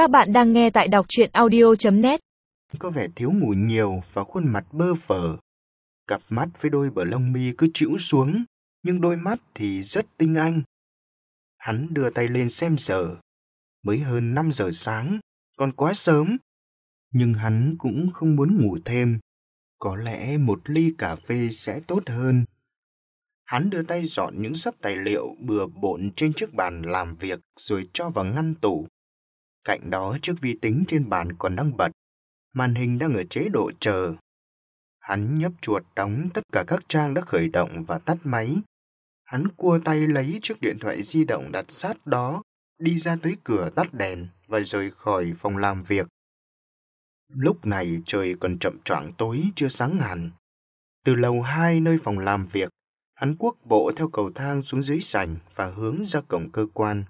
Các bạn đang nghe tại đọc chuyện audio.net có vẻ thiếu ngủ nhiều và khuôn mặt bơ phờ. Cặp mắt với đôi bờ lông mi cứ chịu xuống, nhưng đôi mắt thì rất tinh anh. Hắn đưa tay lên xem giờ. Mới hơn 5 giờ sáng, còn quá sớm. Nhưng hắn cũng không muốn ngủ thêm. Có lẽ một ly cà phê sẽ tốt hơn. Hắn đưa tay dọn những sắp tài liệu bừa bộn trên chiếc bàn làm việc rồi cho vào ngăn tủ. Cạnh đó chiếc vi tính trên bàn còn đang bật. Màn hình đang ở chế độ chờ. Hắn nhấp chuột đóng tất cả các trang đã khởi động và tắt máy. Hắn cua tay lấy chiếc điện thoại di động đặt sát đó, đi ra tới cửa tắt đèn và rời khỏi phòng làm việc. Lúc này trời còn chậm choạng tối chưa sáng hẳn. Từ lầu hai nơi phòng làm việc, hắn cuốc bộ theo cầu thang xuống dưới sảnh và hướng ra cổng cơ quan.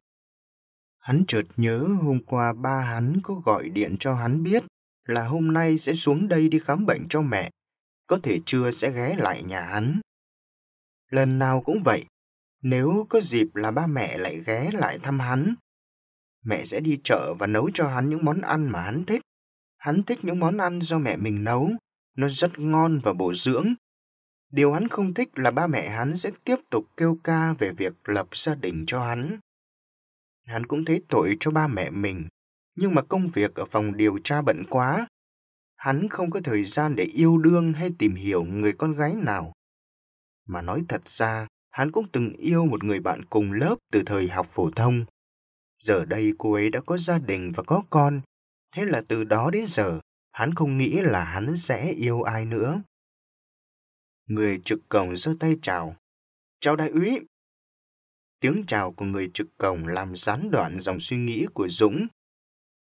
Hắn chợt nhớ hôm qua ba hắn có gọi điện cho hắn biết là hôm nay sẽ xuống đây đi khám bệnh cho mẹ. Có thể trưa sẽ ghé lại nhà hắn. Lần nào cũng vậy, nếu có dịp là ba mẹ lại ghé lại thăm hắn. Mẹ sẽ đi chợ và nấu cho hắn những món ăn mà hắn thích. Hắn thích những món ăn do mẹ mình nấu, nó rất ngon và bổ dưỡng. Điều hắn không thích là ba mẹ hắn sẽ tiếp tục kêu ca về việc lập gia đình cho hắn. Hắn cũng thấy tội cho ba mẹ mình, nhưng mà công việc ở phòng điều tra bận quá. Hắn không có thời gian để yêu đương hay tìm hiểu người con gái nào. Mà nói thật ra, hắn cũng từng yêu một người bạn cùng lớp từ thời học phổ thông. Giờ đây cô ấy đã có gia đình và có con, thế là từ đó đến giờ, hắn không nghĩ là hắn sẽ yêu ai nữa. Người trực cổng giơ tay chào. Chào đại úy, Tiếng chào của người trực cổng làm gián đoạn dòng suy nghĩ của Dũng.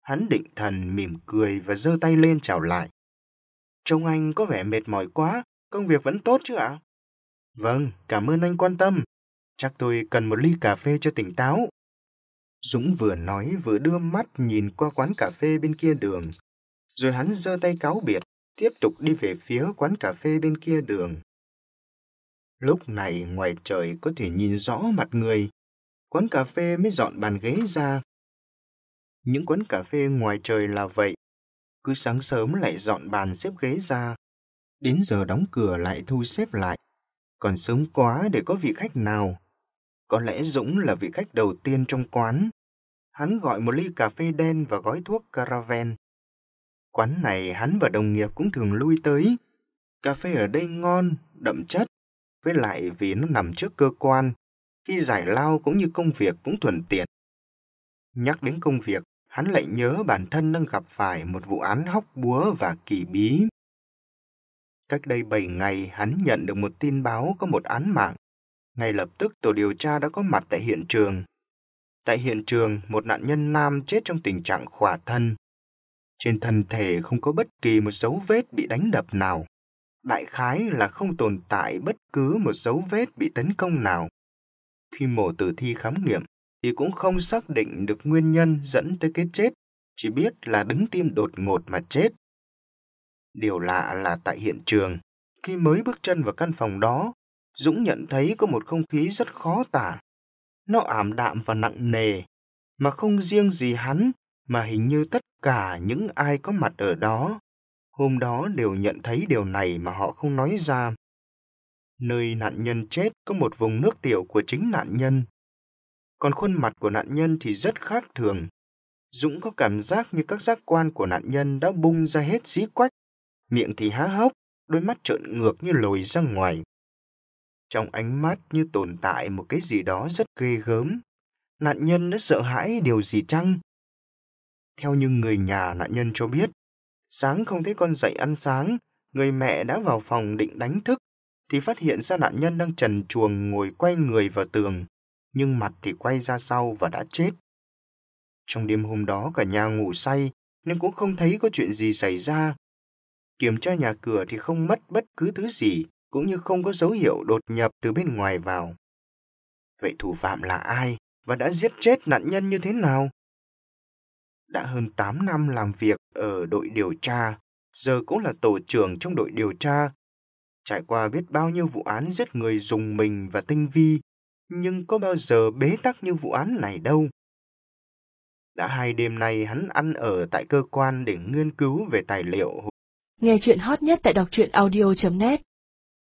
Hắn định thần mỉm cười và giơ tay lên chào lại. Trông anh có vẻ mệt mỏi quá, công việc vẫn tốt chứ ạ? Vâng, cảm ơn anh quan tâm. Chắc tôi cần một ly cà phê cho tỉnh táo. Dũng vừa nói vừa đưa mắt nhìn qua quán cà phê bên kia đường. Rồi hắn giơ tay cáo biệt, tiếp tục đi về phía quán cà phê bên kia đường. Lúc này ngoài trời có thể nhìn rõ mặt người. Quán cà phê mới dọn bàn ghế ra. Những quán cà phê ngoài trời là vậy. Cứ sáng sớm lại dọn bàn xếp ghế ra. Đến giờ đóng cửa lại thu xếp lại. Còn sớm quá để có vị khách nào. Có lẽ Dũng là vị khách đầu tiên trong quán. Hắn gọi một ly cà phê đen và gói thuốc Caravan. Quán này hắn và đồng nghiệp cũng thường lui tới. Cà phê ở đây ngon, đậm chất, với lại vì nó nằm trước cơ quan, khi giải lao cũng như công việc cũng thuận tiện. Nhắc đến công việc, hắn lại nhớ bản thân đang gặp phải một vụ án hóc búa và kỳ bí. Cách đây 7 ngày, hắn nhận được một tin báo có một án mạng. Ngay lập tức tổ điều tra đã có mặt tại hiện trường. Tại hiện trường, một nạn nhân nam chết trong tình trạng khỏa thân. Trên thân thể không có bất kỳ một dấu vết bị đánh đập nào đại khái là không tồn tại bất cứ một dấu vết bị tấn công nào. Khi mổ tử thi khám nghiệm thì cũng không xác định được nguyên nhân dẫn tới cái chết, chỉ biết là đứng tim đột ngột mà chết. Điều lạ là tại hiện trường, khi mới bước chân vào căn phòng đó, Dũng nhận thấy có một không khí rất khó tả. Nó ảm đạm và nặng nề, mà không riêng gì hắn, mà hình như tất cả những ai có mặt ở đó hôm đó đều nhận thấy điều này mà họ không nói ra. Nơi nạn nhân chết có một vùng nước tiểu của chính nạn nhân. Còn khuôn mặt của nạn nhân thì rất khác thường. Dũng có cảm giác như các giác quan của nạn nhân đã bung ra hết dí quách, miệng thì há hốc, đôi mắt trợn ngược như lồi ra ngoài. Trong ánh mắt như tồn tại một cái gì đó rất ghê gớm. Nạn nhân đã sợ hãi điều gì chăng? Theo như người nhà nạn nhân cho biết, Sáng không thấy con dậy ăn sáng, người mẹ đã vào phòng định đánh thức, thì phát hiện ra nạn nhân đang trần chuồng ngồi quay người vào tường, nhưng mặt thì quay ra sau và đã chết. Trong đêm hôm đó cả nhà ngủ say, nên cũng không thấy có chuyện gì xảy ra. Kiểm tra nhà cửa thì không mất bất cứ thứ gì, cũng như không có dấu hiệu đột nhập từ bên ngoài vào. Vậy thủ phạm là ai và đã giết chết nạn nhân như thế nào? Đã hơn 8 năm làm việc ở đội điều tra, giờ cũng là tổ trưởng trong đội điều tra. Trải qua biết bao nhiêu vụ án giết người dùng mình và tinh vi, nhưng có bao giờ bế tắc như vụ án này đâu. Đã hai đêm nay hắn ăn ở tại cơ quan để nghiên cứu về tài liệu Nghe chuyện hot nhất tại đọc truyện audio.net